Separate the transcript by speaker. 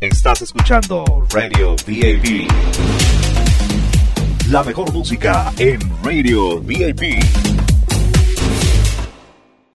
Speaker 1: Estás escuchando Radio VIP. La mejor música en Radio VIP.